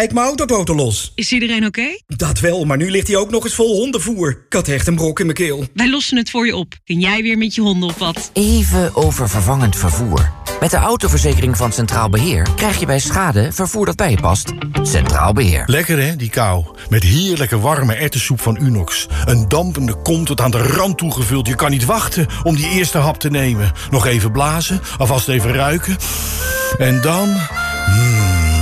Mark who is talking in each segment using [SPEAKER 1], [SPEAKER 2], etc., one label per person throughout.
[SPEAKER 1] Kijk mijn autototo los.
[SPEAKER 2] Is iedereen oké?
[SPEAKER 1] Dat wel, maar nu ligt hij ook nog eens vol hondenvoer. Ik had echt een brok in mijn keel.
[SPEAKER 2] Wij lossen het voor je op. Kun jij weer met je honden op wat?
[SPEAKER 3] Even over vervangend vervoer. Met de autoverzekering van Centraal Beheer krijg je bij schade vervoer dat bij je past. Centraal Beheer.
[SPEAKER 4] Lekker hè, die kou. Met heerlijke warme ertessoep van Unox. Een dampende kom tot aan de rand toegevuld. Je kan niet wachten om die eerste hap te nemen. Nog even blazen, alvast even ruiken. En dan...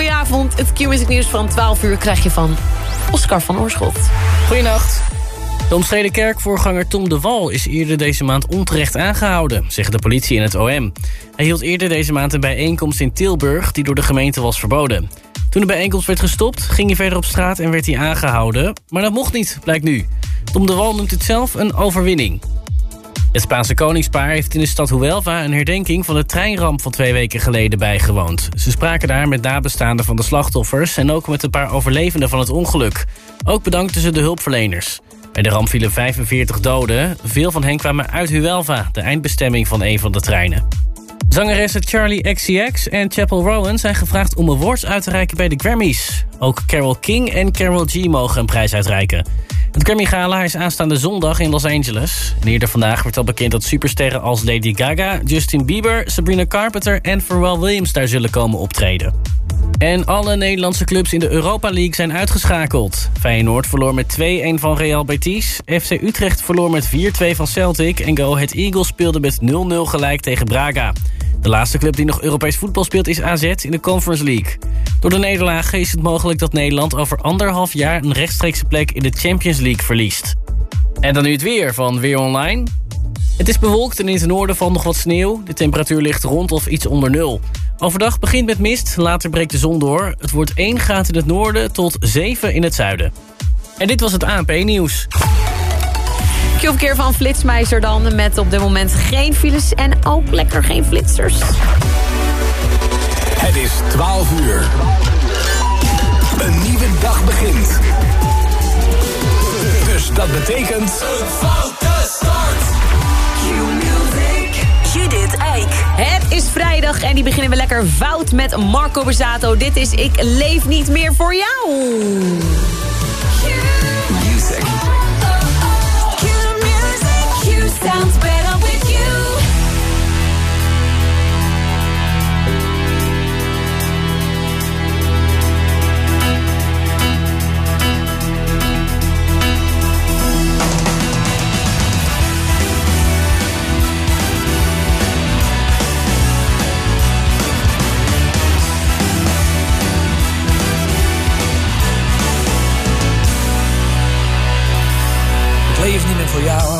[SPEAKER 5] Goedenavond, het Q-music nieuws van 12 uur krijg je van Oscar van Oorschot.
[SPEAKER 6] Goedenacht. De omstreden kerkvoorganger Tom de Wal is eerder deze maand onterecht aangehouden, zeggen de politie en het OM. Hij hield eerder deze maand een bijeenkomst in Tilburg die door de gemeente was verboden. Toen de bijeenkomst werd gestopt, ging hij verder op straat en werd hij aangehouden. Maar dat mocht niet, blijkt nu. Tom de Wal noemt het zelf een overwinning. Het Spaanse koningspaar heeft in de stad Huelva een herdenking van de treinramp van twee weken geleden bijgewoond. Ze spraken daar met nabestaanden van de slachtoffers en ook met een paar overlevenden van het ongeluk. Ook bedankten ze de hulpverleners. Bij de ramp vielen 45 doden. Veel van hen kwamen uit Huelva, de eindbestemming van een van de treinen. Zangeressen Charlie XCX en Chapel Rowan zijn gevraagd om awards uit te reiken bij de Grammys. Ook Carol King en Carol G mogen een prijs uitreiken. Het Grammy Gala is aanstaande zondag in Los Angeles. En eerder vandaag werd al bekend dat supersterren als Lady Gaga, Justin Bieber, Sabrina Carpenter en Pharrell Williams daar zullen komen optreden. En alle Nederlandse clubs in de Europa League zijn uitgeschakeld. Feyenoord verloor met 2-1 van Real Betis. FC Utrecht verloor met 4-2 van Celtic. En Go Ahead Eagles speelde met 0-0 gelijk tegen Braga. De laatste club die nog Europees voetbal speelt is AZ in de Conference League. Door de nederlaag is het mogelijk dat Nederland over anderhalf jaar... een rechtstreekse plek in de Champions League verliest. En dan nu het weer van Weer Online. Het is bewolkt en in het noorden valt nog wat sneeuw. De temperatuur ligt rond of iets onder nul. Overdag begint met mist, later breekt de zon door. Het wordt 1 graad in het noorden tot 7 in het zuiden. En dit was het ANP-nieuws.
[SPEAKER 5] Q-verkeer van Flitsmeister dan, met op dit moment geen files en ook lekker geen flitsers.
[SPEAKER 7] Het is 12 uur. Een nieuwe dag begint. Dus dat betekent... Een foute start.
[SPEAKER 5] Q-music. Judith Eik. Het is vrijdag en die beginnen we lekker fout met Marco Borsato. Dit is Ik leef niet meer voor jou.
[SPEAKER 8] Leef niet meer voor jou.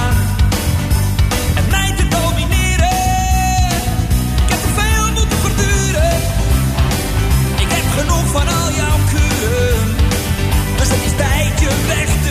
[SPEAKER 8] Is tijd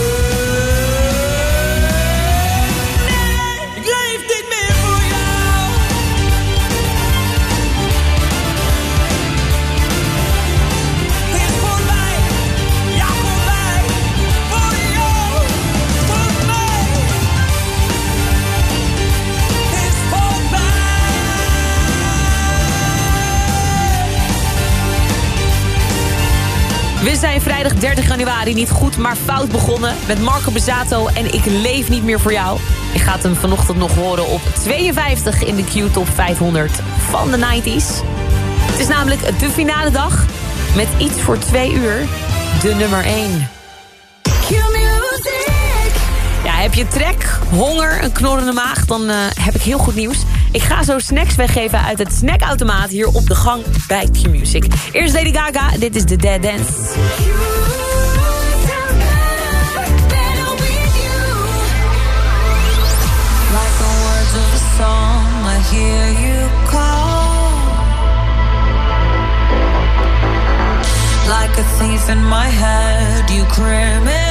[SPEAKER 5] We zijn vrijdag 30 januari niet goed, maar fout begonnen. Met Marco Bezzato en Ik leef niet meer voor jou. Je gaat hem vanochtend nog horen op 52 in de Q-top 500 van de 90s. Het is namelijk de finale dag met iets voor twee uur de nummer 1. Ja, heb je trek, honger, een knorrende maag, dan eh, heb ik heel goed nieuws. Ik ga zo snacks weggeven uit het snackautomaat hier op de gang bij Q-Music. Eerst Lady Gaga, dit is de Dead Dance.
[SPEAKER 9] The. Like a thief in my head, you criminal.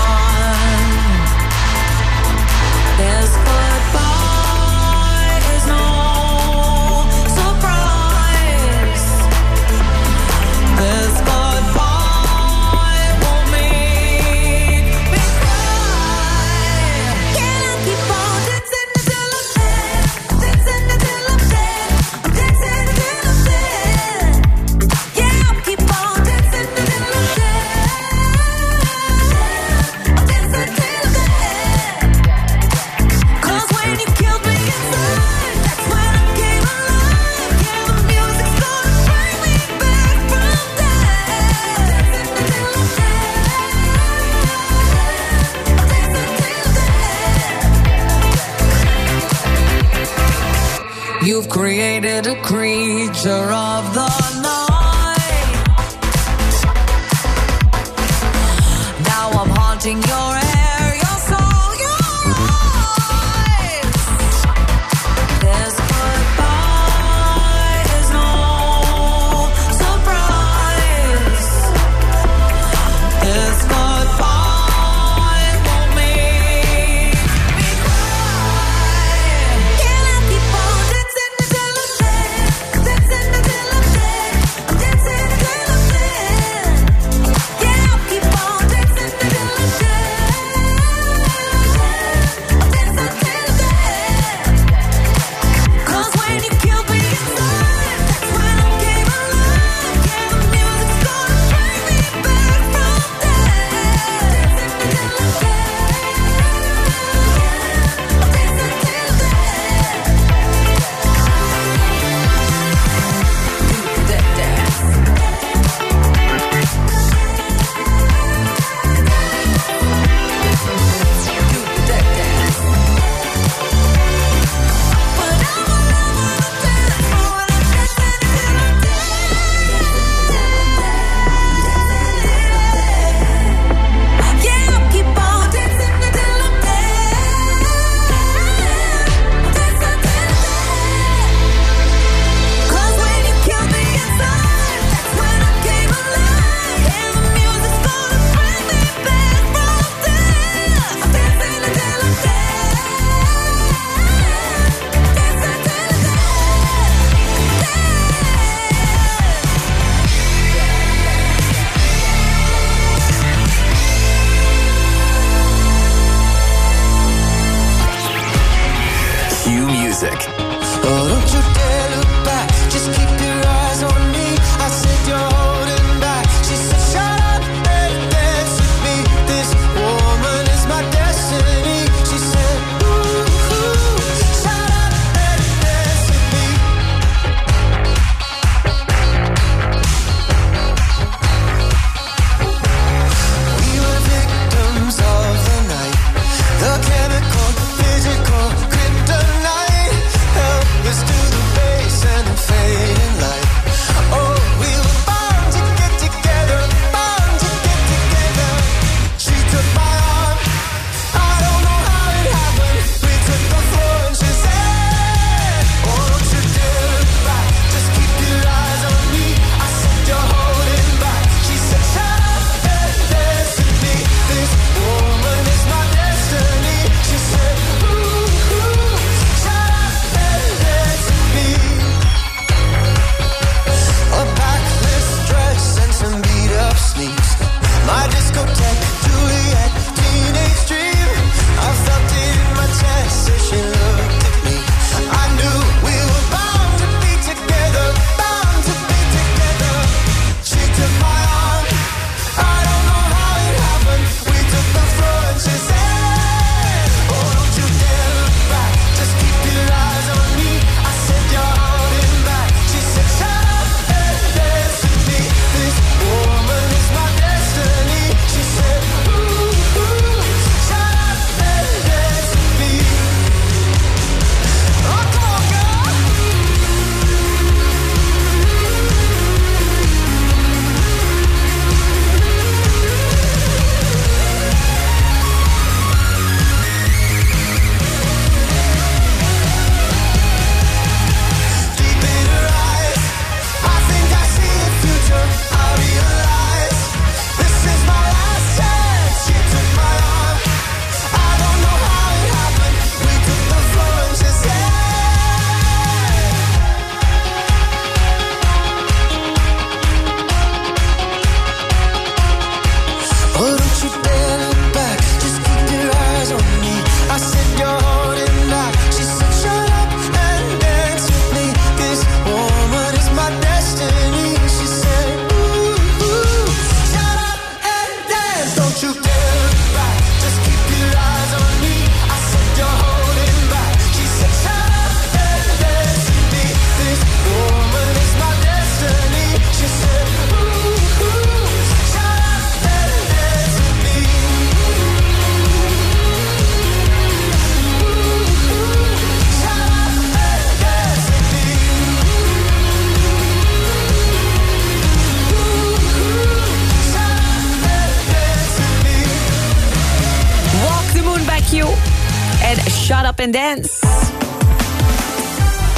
[SPEAKER 9] And Dance.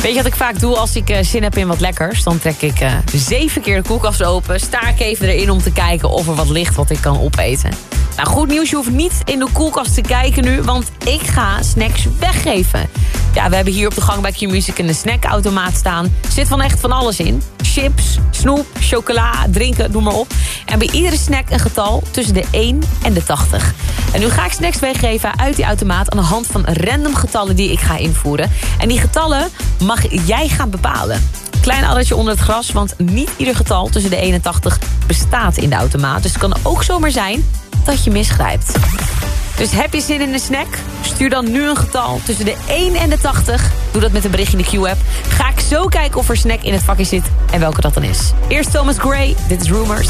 [SPEAKER 5] Weet je wat ik vaak doe als ik eh, zin heb in wat lekkers? Dan trek ik eh, zeven keer de koelkast open. Sta ik even erin om te kijken of er wat ligt wat ik kan opeten. Nou, goed nieuws, je hoeft niet in de koelkast te kijken nu... want ik ga snacks weggeven. Ja, we hebben hier op de gang bij Q-Music een snackautomaat staan. Zit van echt van alles in. Chips, snoep, chocola, drinken, noem maar op. En bij iedere snack een getal tussen de 1 en de 80. En nu ga ik snacks weggeven uit die automaat... aan de hand van random getallen die ik ga invoeren. En die getallen mag jij gaan bepalen. Klein addertje onder het gras, want niet ieder getal tussen de 81 bestaat in de automaat. Dus het kan ook zomaar zijn dat je misgrijpt. Dus heb je zin in een snack? Stuur dan nu een getal tussen de 1 en de 80. Doe dat met een bericht in de Q-app. Ga ik zo kijken of er snack in het vakje zit en welke dat dan is. Eerst Thomas Gray, dit is Rumors.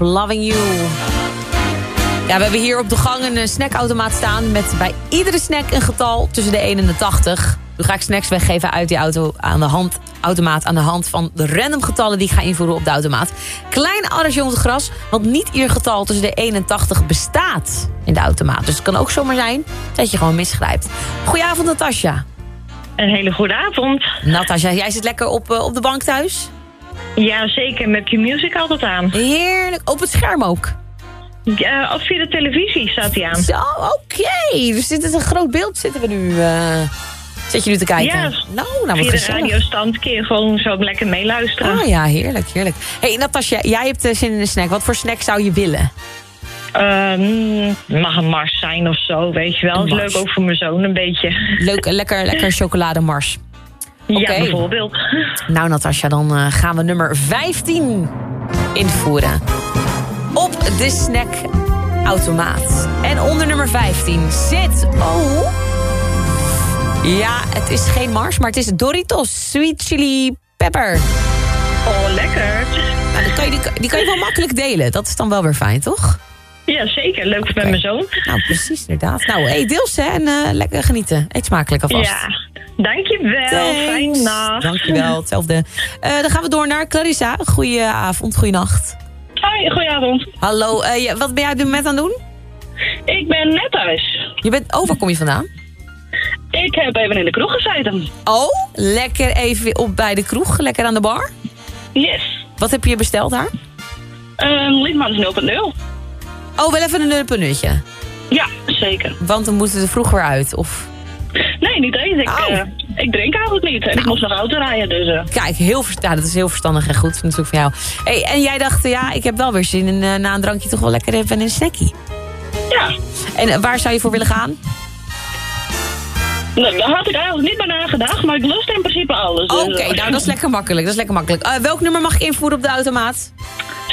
[SPEAKER 5] Loving You. Ja, we hebben hier op de gang een eh, snackautomaat staan... met bij iedere snack een getal tussen de 1 en de 80. Nu ga ik snacks weggeven uit die auto aan de hand, automaat... aan de hand van de random getallen die ik ga invoeren op de automaat. Klein onder het gras, want niet ieder getal tussen de 1 en 80 bestaat in de automaat. Dus het kan ook zomaar zijn dat je gewoon misgrijpt. Goedenavond, Natasja.
[SPEAKER 10] Een hele goede avond.
[SPEAKER 5] Natasja, jij zit lekker op, eh, op de bank thuis?
[SPEAKER 10] Ja, zeker. Met je music altijd aan.
[SPEAKER 5] Heerlijk. Op het scherm ook?
[SPEAKER 10] Ja, of via de televisie staat hij aan.
[SPEAKER 5] Zo, oké. Dus dit is een groot beeld zitten we nu... eh, zit je nu te kijken?
[SPEAKER 10] Ja,
[SPEAKER 5] nou, nou
[SPEAKER 10] via de radiostand kun je gewoon zo lekker meeluisteren.
[SPEAKER 5] Oh ja, heerlijk, heerlijk. hey, Natasja, jij hebt eh, zin in een snack. Wat voor snack zou je willen?
[SPEAKER 10] Ehm, mag een Mars zijn of zo, weet je wel. Is leuk ook voor mijn zoon een beetje.
[SPEAKER 5] Leuk, lekker, lekker chocolademars.
[SPEAKER 10] Ja,
[SPEAKER 5] Oké.
[SPEAKER 10] bijvoorbeeld.
[SPEAKER 5] Nou, Natasja, dan eh, gaan we nummer 15 invoeren. Op de snackautomaat. En onder nummer 15 zit... Oh... Ja, het is geen Mars, maar het is Doritos Sweet Chili Pepper.
[SPEAKER 10] Oh, lekker.
[SPEAKER 5] Nou, die, kan je, die kan je wel makkelijk delen. Dat is dan wel weer fijn, toch?
[SPEAKER 10] Ja, zeker. Leuk met mijn zoon.
[SPEAKER 5] Nou, precies, inderdaad. Nou, hey, deels hè, en eh, lekker genieten. Eet smakelijk alvast.
[SPEAKER 10] Ja, dankjewel. Fijne nacht.
[SPEAKER 5] Dankjewel, hetzelfde. Eh, dan gaan we door naar Clarissa. Goedenavond, goeienacht.
[SPEAKER 10] Hoi, goedenavond.
[SPEAKER 5] Hallo, eh, wat ben jij op dit moment aan het doen?
[SPEAKER 10] Ik ben net thuis.
[SPEAKER 5] Je bent, oh, waar kom je vandaan?
[SPEAKER 10] Ik heb even in de kroeg gezeten.
[SPEAKER 5] Oh, lekker even op bij de kroeg, lekker aan de bar.
[SPEAKER 10] Yes.
[SPEAKER 5] Wat heb je besteld daar?
[SPEAKER 10] Een Liedmans 0.0.
[SPEAKER 5] Oh, wel even een nulpenutje.
[SPEAKER 10] Ja, zeker.
[SPEAKER 5] Want dan moeten ze vroeg weer uit, of...
[SPEAKER 10] Nee, niet eens. Ik,
[SPEAKER 5] Oh.
[SPEAKER 10] eh, ik drink eigenlijk niet. En ik moest nog auto rijden, dus... eh,
[SPEAKER 5] Kijk, heel ja, dat is heel verstandig en goed natuurlijk van jou. Hey, en jij dacht, ja, ik heb wel weer zin in eh, na een drankje toch wel lekker even een snackie.
[SPEAKER 10] ja.
[SPEAKER 5] En waar zou je voor willen gaan?
[SPEAKER 10] Nou, daar had ik eigenlijk niet bij nagedacht, maar ik lust in principe alles.
[SPEAKER 5] Oké,
[SPEAKER 10] dus, eh,
[SPEAKER 5] nou dat is lekker makkelijk. Dat is lekker makkelijk. Welk nummer mag ik invoeren op de automaat?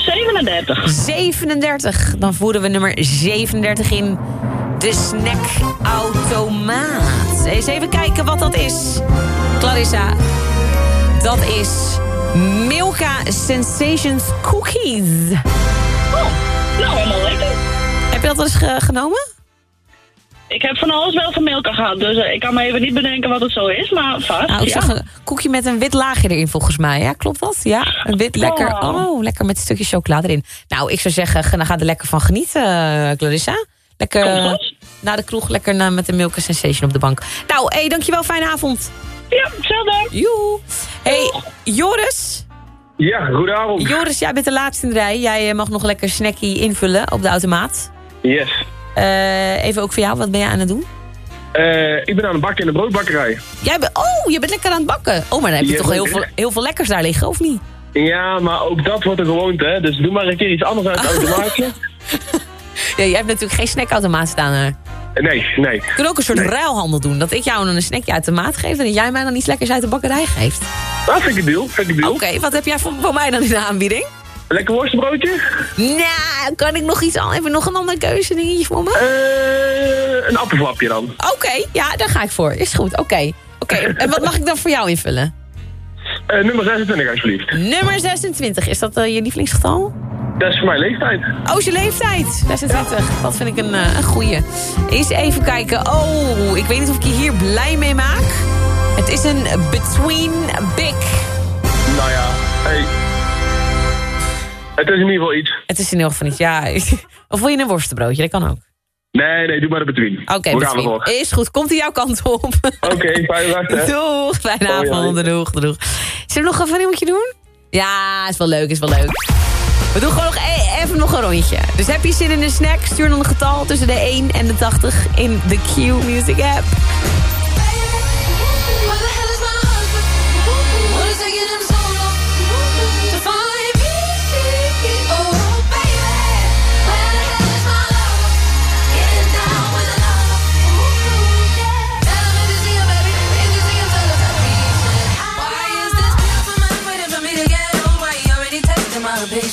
[SPEAKER 10] 37.
[SPEAKER 5] 37. Dan voeren we nummer 37 in. De snackautomaat. Eens even kijken wat dat is. Clarissa. Dat is Milka Sensations Cookies.
[SPEAKER 10] Oh, nou, helemaal lekker.
[SPEAKER 5] Heb je dat eens ge- genomen?
[SPEAKER 10] Ik heb van alles wel van Milka gehad, dus eh, ik kan me even niet bedenken wat het zo is, maar vast.
[SPEAKER 5] Nou, ik
[SPEAKER 10] ja.
[SPEAKER 5] zag een koekje met een wit laagje erin volgens mij. Ja, klopt dat? Ja, een wit lekker.
[SPEAKER 10] Oh.
[SPEAKER 5] Oh, lekker met een stukje chocolade erin. Nou, ik zou zeggen, ga- dan ga er lekker van genieten, eh, Clarissa. Lekker eh, na de kroeg, lekker na- met de Milka Sensation op de bank. Nou, hey, dankjewel, fijne avond.
[SPEAKER 10] Ja, hetzelfde.
[SPEAKER 5] Joe. Hey, Joris.
[SPEAKER 11] Ja, goedenavond.
[SPEAKER 5] Joris, jij bent de laatste in de rij. Jij mag nog lekker snackie invullen op de automaat.
[SPEAKER 11] Yes.
[SPEAKER 5] Eh, even ook voor jou, wat ben jij aan het doen?
[SPEAKER 11] Eh, ik ben aan het bakken in de broodbakkerij.
[SPEAKER 5] Jij bent, oh, je bent lekker aan het bakken. Oh, maar dan heb je toch heel veel, heel veel lekkers daar liggen, of niet?
[SPEAKER 11] Ja, maar ook dat wordt een gewoonte, hè. Dus doe maar een keer iets anders uit het automaatje.
[SPEAKER 5] Ja, jij hebt natuurlijk geen snackautomaat staan er.
[SPEAKER 11] Nee, nee.
[SPEAKER 5] We kunnen ook een soort ruilhandel doen. Dat ik jou dan een snackje uit de maat geef... en dat jij mij dan iets lekkers uit de bakkerij geeft.
[SPEAKER 11] Dat vind ik een deal, vind ik een deal.
[SPEAKER 5] Oké, wat heb jij voor, voor mij dan in de aanbieding?
[SPEAKER 11] Lekker worstenbroodje?
[SPEAKER 5] Nou, kan ik nog iets aan? Je nog een andere keuze dingetje voor me?
[SPEAKER 11] Eh, een appelflapje dan.
[SPEAKER 5] Oké, ja, daar ga ik voor. Is goed, oké. Oké, en wat mag ik dan voor jou invullen?
[SPEAKER 11] Eh, nummer 26 alsjeblieft.
[SPEAKER 5] Nummer 26, is dat eh, je lievelingsgetal?
[SPEAKER 11] Dat is voor mijn leeftijd.
[SPEAKER 5] Oh, is je leeftijd. 26. Dat vind ik een, een goeie. Eens even kijken. Oh, ik weet niet of ik je hier blij mee maak. Het is een Between Big.
[SPEAKER 11] Nou ja, hey. Het is in ieder geval iets.
[SPEAKER 5] Het is in ieder geval niet, ja. Of wil je een worstenbroodje? Dat kan ook.
[SPEAKER 11] Nee, nee, doe maar de between.
[SPEAKER 5] Oké, Between. Is goed. Komt hij jouw kant op.
[SPEAKER 11] Oké, fijne nacht, hè.
[SPEAKER 5] Doeg. Fijne avond.
[SPEAKER 11] hoi.
[SPEAKER 5] Doeg, doeg. Zullen we nog een rondje doen? Ja, is wel leuk, is wel leuk. We doen gewoon nog e- even nog een rondje. Dus heb je zin in een snack? Stuur dan een getal tussen de 1 en de 80 in de Q Music app.
[SPEAKER 9] salvation.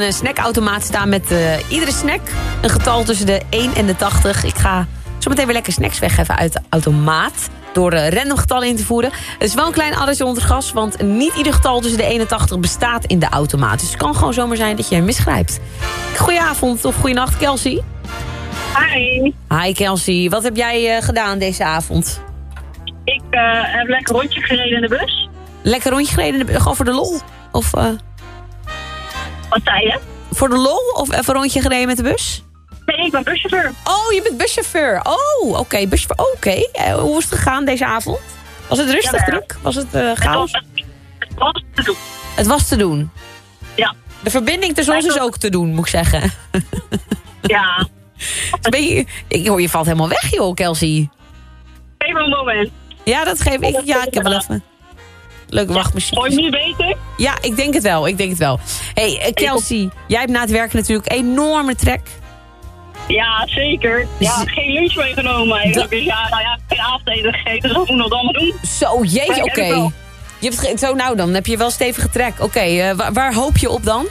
[SPEAKER 5] Een eh, snackautomaat staan met eh, iedere snack een getal tussen de 1 en de 80. Ik ga zo meteen weer lekker snacks weggeven uit de automaat. Door eh, random getallen in te voeren. Het is wel een klein adresje onder gas, want niet ieder getal tussen de 1 en 80 bestaat in de automaat. Dus het kan gewoon zomaar zijn dat je hem misgrijpt. Goedenavond of goedenacht, Kelsey.
[SPEAKER 10] Hi.
[SPEAKER 5] Hi Kelsey, wat heb jij gedaan deze avond?
[SPEAKER 10] Ik heb lekker rondje gereden in de bus.
[SPEAKER 5] Lekker rondje gereden, in de- gewoon voor de lol? Of
[SPEAKER 10] Wat zei je?
[SPEAKER 5] voor de lol of even een rondje gereden met de bus?
[SPEAKER 10] Nee, ik ben buschauffeur.
[SPEAKER 5] Oh, je bent buschauffeur. Oh, oké, buschauffeur. Oké, Eh, hoe is het gegaan deze avond? Was het rustig
[SPEAKER 10] Jawel.
[SPEAKER 5] druk? Was het eh chaos?
[SPEAKER 10] Het was te doen.
[SPEAKER 5] Het was te doen.
[SPEAKER 10] Ja.
[SPEAKER 5] De verbinding tussen ons is ook te doen, moet ik zeggen.
[SPEAKER 10] Ja.
[SPEAKER 5] Ik hoor je valt helemaal weg, joh, Kelsey.
[SPEAKER 10] Me een moment.
[SPEAKER 5] Ja, dat geef ik. Ja, ik heb wel even. Leuke wachtmachine.
[SPEAKER 10] Me nu beter?
[SPEAKER 5] Ja, ik denk het wel. Ik denk het wel. hey, eh, Kelsey, jij hebt na het werken natuurlijk enorme trek.
[SPEAKER 10] Ja, zeker. Ja, geen lunch meegenomen eigenlijk. Dus ja, nou ja, geen avondeten gegeten, dus dat moet nog allemaal doen.
[SPEAKER 5] Zo, jeetje, oké. Je hebt zo, nou dan heb je wel stevige trek. Oké, eh, waar, waar hoop je op dan?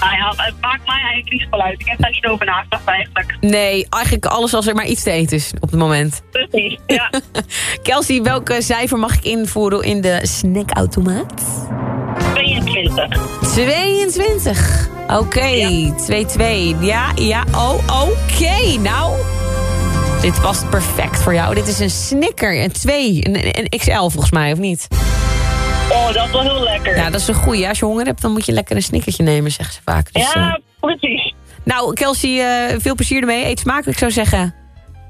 [SPEAKER 10] Nou ja, het maakt mij eigenlijk niet uit. Ik heb daar niet over nagedacht eigenlijk.
[SPEAKER 5] Nee, eigenlijk alles als er maar iets te eten is op het moment.
[SPEAKER 10] Precies, ja.
[SPEAKER 5] Kelsey, welke cijfer mag ik invoeren in de snackautomaat?
[SPEAKER 10] 22.
[SPEAKER 5] 22. Oké, 2-2. Ja, ja, oh, oké. Nou, dit past perfect voor jou. Dit is een Snicker, een 2, een, een XL volgens mij, of niet?
[SPEAKER 10] Oh, dat is wel heel lekker.
[SPEAKER 5] Ja, dat is een goeie. Als je honger hebt, dan moet je lekker een snickertje nemen, zeggen ze vaak. Dus, eh,
[SPEAKER 10] Ja, precies.
[SPEAKER 5] Nou, Kelsey, eh, veel plezier ermee. Eet smakelijk, zou zeggen.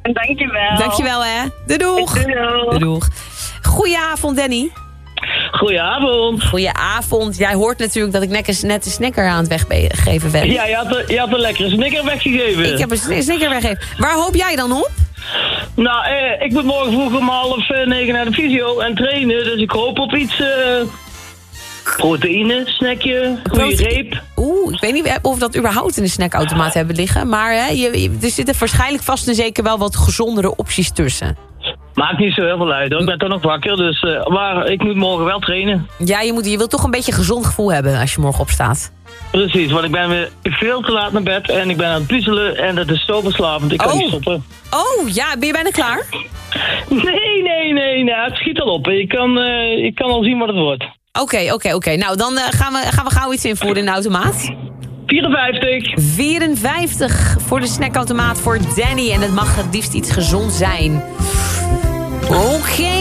[SPEAKER 10] Dankjewel.
[SPEAKER 5] Dankjewel, hè. Doei, doeg.
[SPEAKER 10] Doei, doeg.
[SPEAKER 5] Goedenavond, Danny.
[SPEAKER 12] Goedenavond.
[SPEAKER 5] Goedenavond. Jij hoort natuurlijk dat ik net een, net een snicker aan het weggeven ben.
[SPEAKER 12] Ja, je had, een- je had een lekkere snicker weggegeven.
[SPEAKER 5] Ik heb een sn- snicker weggegeven. Waar hoop jij dan op?
[SPEAKER 12] Nou, eh, ik moet morgen vroeg om half eh, negen naar de fysio en trainen. Dus ik hoop op iets... eh proteïne, snackje, goede
[SPEAKER 5] Prote-
[SPEAKER 12] reep.
[SPEAKER 5] Oeh, ik weet niet of we dat überhaupt in de snackautomaat hebben liggen. Maar hè, je, je- er zitten waarschijnlijk vast en zeker wel wat gezondere opties tussen.
[SPEAKER 12] Maakt niet zo heel veel uit hoor. Ik ben toch nog wakker, dus... eh, maar ik moet morgen wel trainen.
[SPEAKER 5] Ja, je, moet, je wilt toch een beetje een gezond gevoel hebben als je morgen opstaat.
[SPEAKER 12] Precies, want ik ben weer veel te laat naar bed en ik ben aan het puzzelen en dat is zo verslavend. Ik kan
[SPEAKER 5] Oh.
[SPEAKER 12] niet stoppen.
[SPEAKER 5] Oh, ja, ben je bijna klaar?
[SPEAKER 12] Nee, nee, nee, nee, het schiet al op. Ik kan, eh, ik kan al zien wat het wordt.
[SPEAKER 5] Oké, oké, oké. Nou, dan eh, gaan, we, gaan we gauw iets invoeren in de automaat.
[SPEAKER 12] 54.
[SPEAKER 5] 54 voor de snackautomaat voor Danny. En het mag het liefst iets gezond zijn. Oké.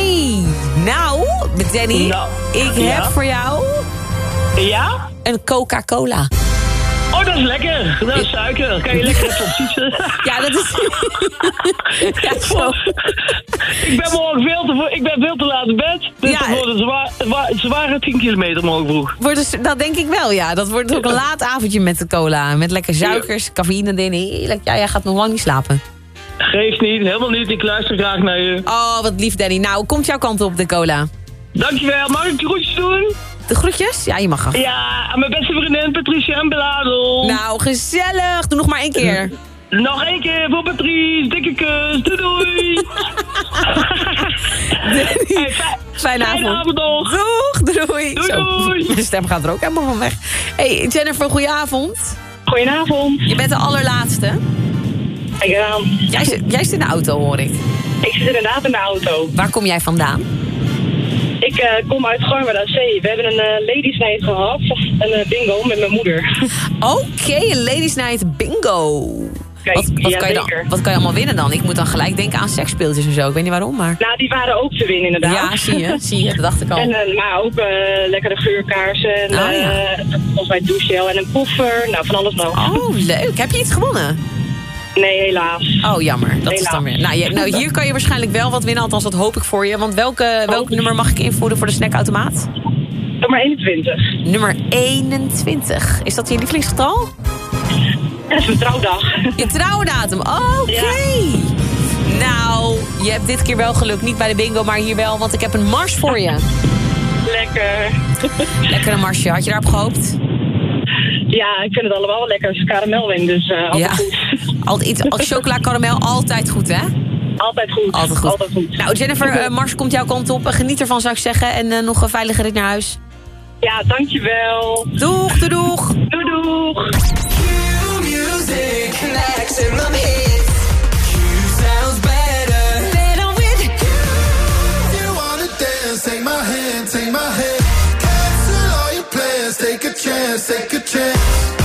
[SPEAKER 5] Nou, Danny,
[SPEAKER 12] Nou,
[SPEAKER 5] ik
[SPEAKER 12] ja?
[SPEAKER 5] heb voor jou
[SPEAKER 12] Ja?
[SPEAKER 5] een Coca-Cola.
[SPEAKER 12] Oh, dat is lekker. Dat is suiker. Kan je lekker even op fietsen.
[SPEAKER 5] Ja, dat is... ja, zo.
[SPEAKER 12] Ik ben morgen veel te, ik ben veel te laat in bed. Dus
[SPEAKER 5] Ja.
[SPEAKER 12] dat wordt een zwaar, zwaar- zware 10 kilometer morgen vroeg.
[SPEAKER 5] Wordt dus, dat denk ik wel, ja. Dat wordt ook een laat avondje met de cola. Met lekker suikers, cafeïne erin. Heerlijk. Ja, jij gaat nog lang niet slapen.
[SPEAKER 12] Geeft niet, helemaal niet. Ik luister graag naar je.
[SPEAKER 5] Oh, wat lief, Danny. Nou, komt jouw kant op, de cola.
[SPEAKER 12] Dankjewel. Mag ik de groetjes doen?
[SPEAKER 5] De groetjes? Ja, je mag gaan.
[SPEAKER 12] Ja, aan mijn beste vriendin Patricia en Beladel.
[SPEAKER 5] Nou, gezellig. Doe nog maar één keer.
[SPEAKER 12] Nog één keer voor Patrice. Dikke kus. Doei doei. Hey, fijn-
[SPEAKER 5] Fijne
[SPEAKER 12] fijne
[SPEAKER 5] avond.
[SPEAKER 12] nog.
[SPEAKER 5] Doeg, doei.
[SPEAKER 12] Doei,
[SPEAKER 5] Zo,
[SPEAKER 12] doei.
[SPEAKER 5] Mijn stem gaat er ook helemaal van weg. Hey, Jennifer, goedenavond.
[SPEAKER 10] Goedenavond.
[SPEAKER 5] Je bent de allerlaatste.
[SPEAKER 10] Kijk eraan.
[SPEAKER 5] Jij, zit- jij zit in de auto, hoor ik.
[SPEAKER 10] Ik zit inderdaad in de auto.
[SPEAKER 5] Waar kom jij vandaan?
[SPEAKER 10] Ik eh, kom uit Garmert aan Zee. We hebben een eh ladies night gehad. Een eh, bingo met mijn moeder.
[SPEAKER 5] Oké, een ladies night bingo.
[SPEAKER 10] Kijk,
[SPEAKER 5] wat, wat,
[SPEAKER 10] ja,
[SPEAKER 5] kan je dan, wat kan je allemaal winnen dan? Ik moet dan gelijk denken aan seksspeeltjes en zo. Ik weet niet waarom, maar...
[SPEAKER 10] Nou, die waren ook te winnen inderdaad.
[SPEAKER 5] Ja, zie je, zie je. Dat dacht ik al.
[SPEAKER 10] En, maar ook lekkere geurkaarsen. En,
[SPEAKER 5] Ah, ja.
[SPEAKER 10] volgens mij douchegel en een poffer. Nou, van alles nog.
[SPEAKER 5] Oh, leuk. Heb je iets gewonnen?
[SPEAKER 10] Nee, helaas.
[SPEAKER 5] Oh, jammer. Dat is dan weer. Nou, je- nou, hier kan je waarschijnlijk wel wat winnen, althans dat hoop ik voor je. Want welke, welk nummer mag ik invoeren voor de snackautomaat?
[SPEAKER 10] Nummer 21.
[SPEAKER 5] Nummer 21. Is dat je lievelingsgetal?
[SPEAKER 10] Dat is mijn trouwdag.
[SPEAKER 5] Je trouwdatum. Oké. Nou, je hebt dit keer wel geluk. Niet bij de bingo, maar hier wel, want ik heb een mars voor je.
[SPEAKER 10] Lekker.
[SPEAKER 5] Lekker een marsje. Had je daarop gehoopt?
[SPEAKER 10] Ja, ik vind het allemaal wel lekker karamel win. Dus altijd
[SPEAKER 5] Ja.
[SPEAKER 10] goed.
[SPEAKER 5] Altijd iets, als chocola karamel, altijd goed, hè?
[SPEAKER 10] Altijd goed.
[SPEAKER 5] Altijd goed.
[SPEAKER 10] Altijd goed.
[SPEAKER 5] Nou, Jennifer, eh, Mars komt jouw kant op. Geniet ervan, zou ik zeggen. En eh, nog een veilige rit naar huis.
[SPEAKER 10] Ja, dankjewel.
[SPEAKER 5] Doeg, doeg, doeg.
[SPEAKER 10] Doeg.
[SPEAKER 9] Music maximum hits. You sounds better. Better with you.
[SPEAKER 13] You wanna dance, take my hand, take my hand. Cancel all your plans, take a chance, take a chance.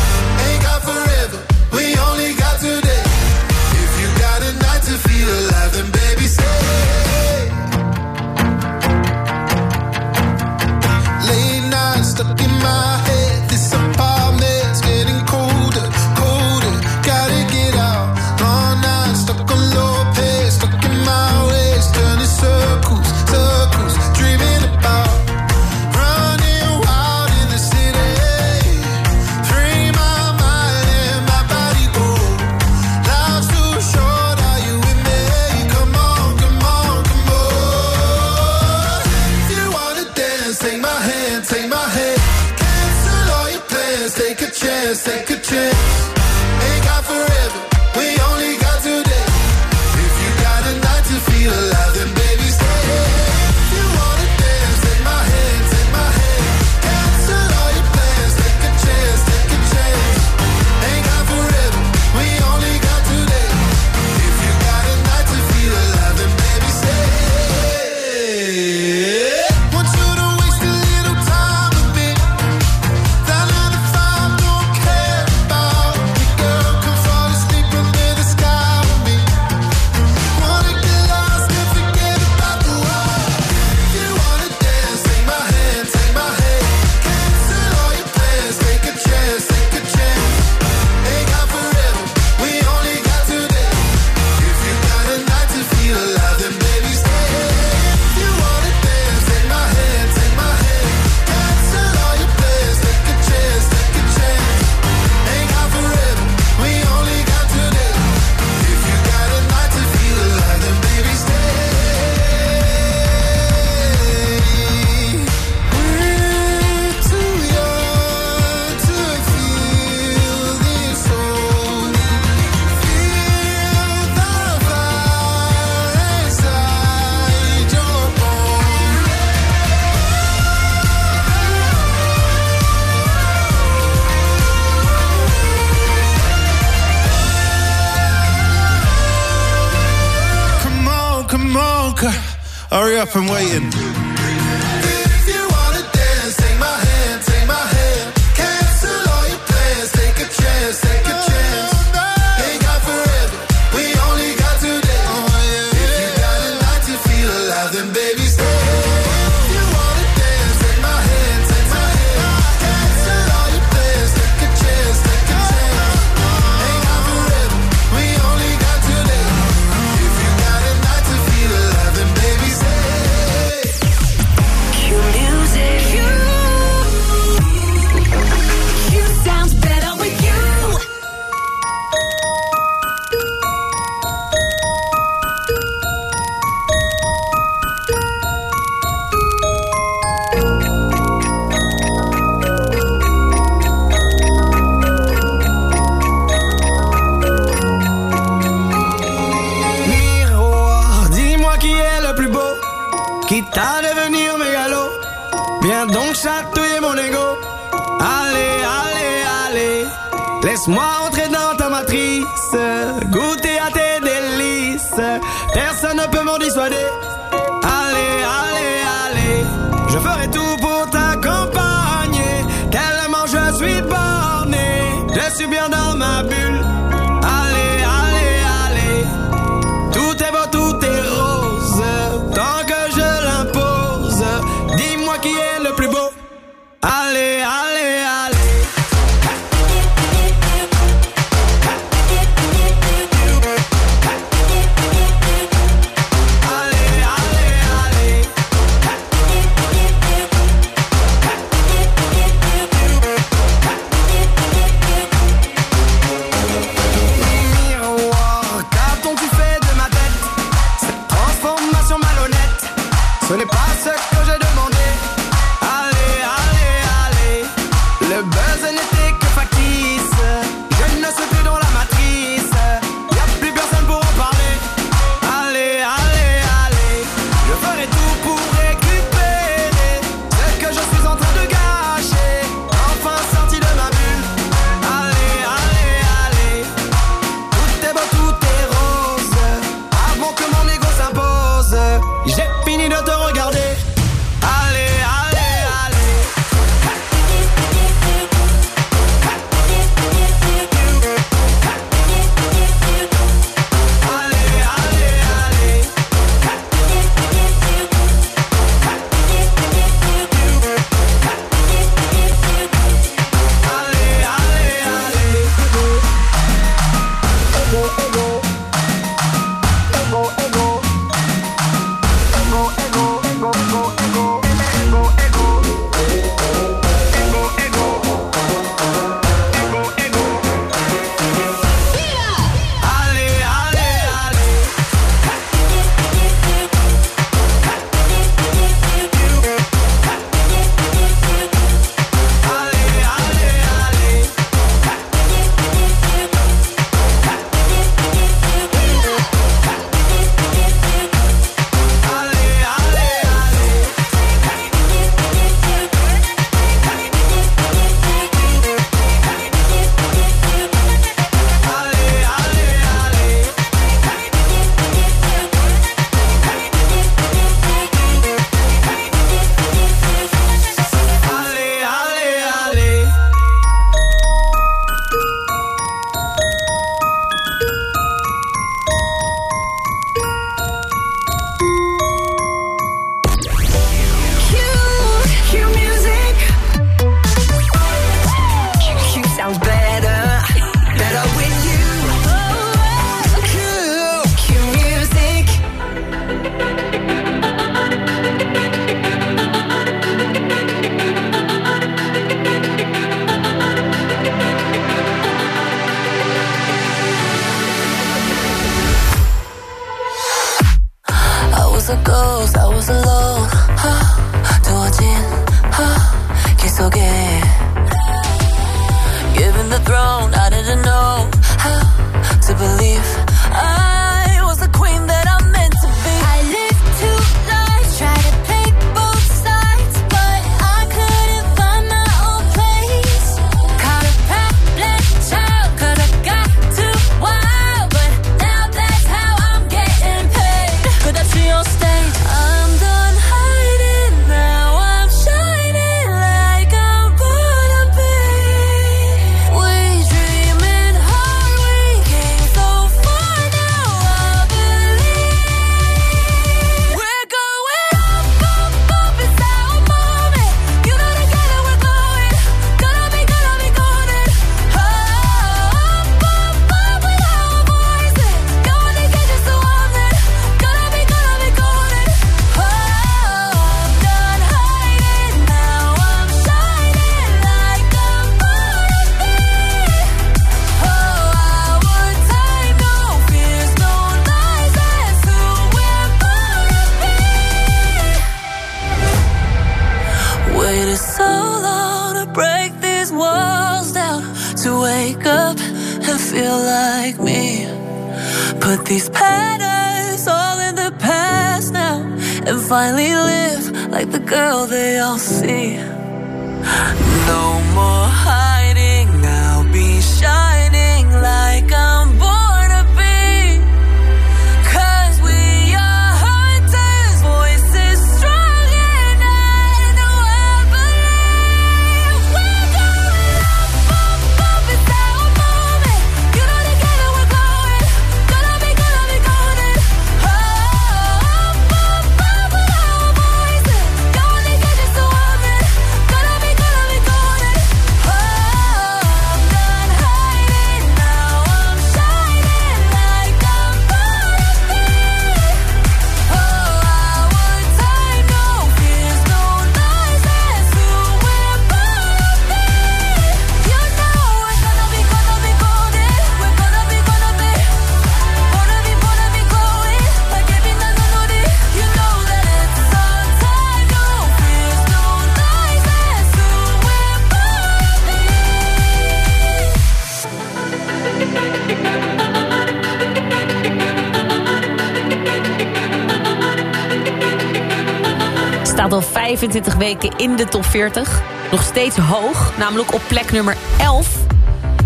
[SPEAKER 13] In
[SPEAKER 14] de
[SPEAKER 5] top 40. Nog steeds hoog, namelijk op plek nummer 11.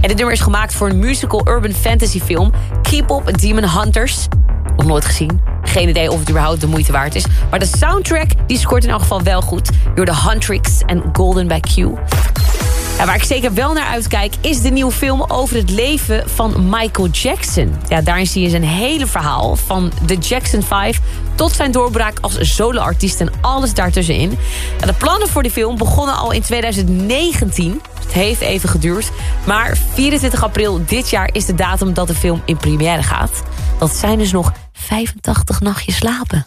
[SPEAKER 5] En dit nummer is gemaakt voor een musical urban fantasy film... Keep Up Demon Hunters. Nog nooit gezien. Geen idee of het überhaupt de moeite waard is. Maar de soundtrack die scoort in elk geval wel goed. Door de Huntrix en Golden by Q. Waar ik zeker wel naar uitkijk is de nieuwe film over het leven van Michael Jackson. Ja, daarin zie je zijn hele verhaal van de Jackson 5 tot zijn doorbraak als soloartiest en alles daartussenin. De plannen voor die film begonnen al in 2019. Het heeft even geduurd. Maar 24 april dit jaar is de datum dat de film in première gaat. Dat zijn dus nog 85 nachtjes slapen.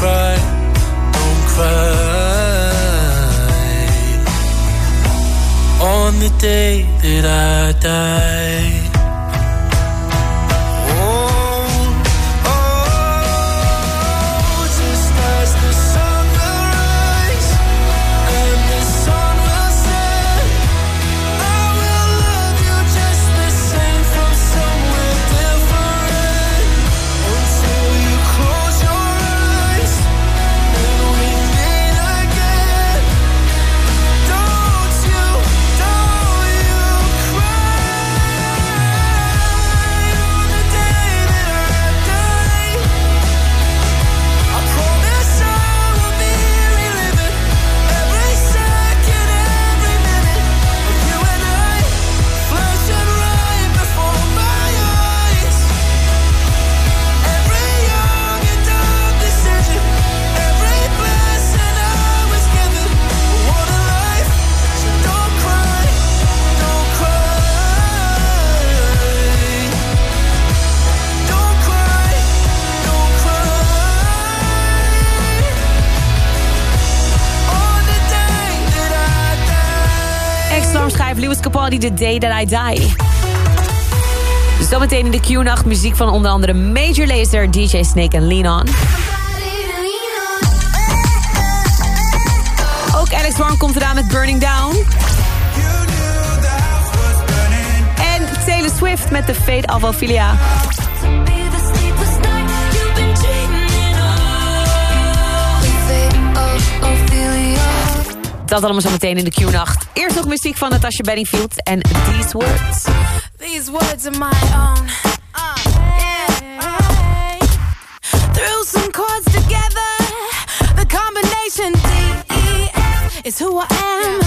[SPEAKER 15] Cry, don't cry. On the day that I die. The Day That I Die.
[SPEAKER 5] Zometeen in de Q-nacht muziek van onder andere Major Lazer, DJ Snake en Lean On. Ook Alex Warm komt eraan met Burning Down. En Taylor Swift met de Fate of Ophelia. Dat allemaal zo meteen in de Q-nacht. Eerst nog muziek van Natasha Bedingfield en These Words.
[SPEAKER 16] These words are my own. Uh, yeah. Threw some chords together. The combination D E F is who I am,